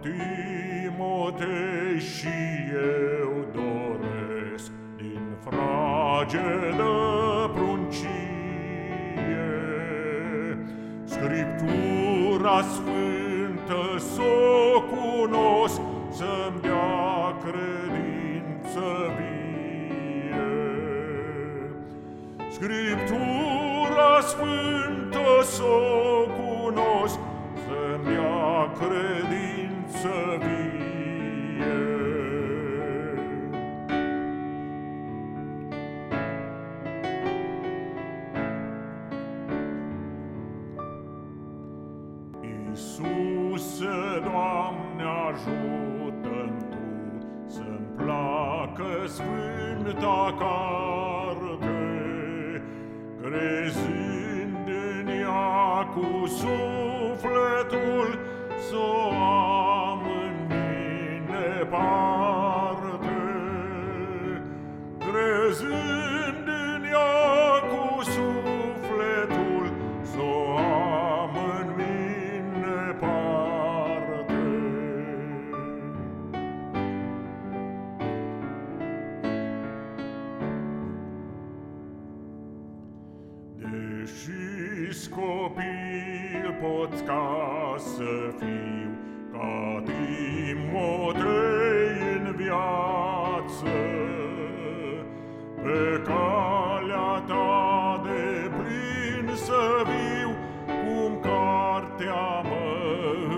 Timotei și eu doresc din fragedă pruncie Scriptura sfântă s-o cunosc să-mi dea credință vie. Scriptura sfântă s-o cunosc să-mi dea credință vie. Iisuse, Doamne, ajută-mi Tu Să-mi placă Sfânta Carte, Crezând în ea cu sufletul, S-o Crezând în ea cu sufletul, S-o am în mine parte. Deși copil pot ca să fiu ca Timotei în viață, pe calea ta de plin să viu, Cum cartea mă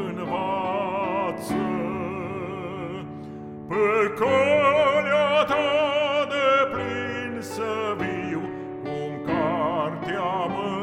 învață. Pe calea ta de plin să viu, Cum cartea mă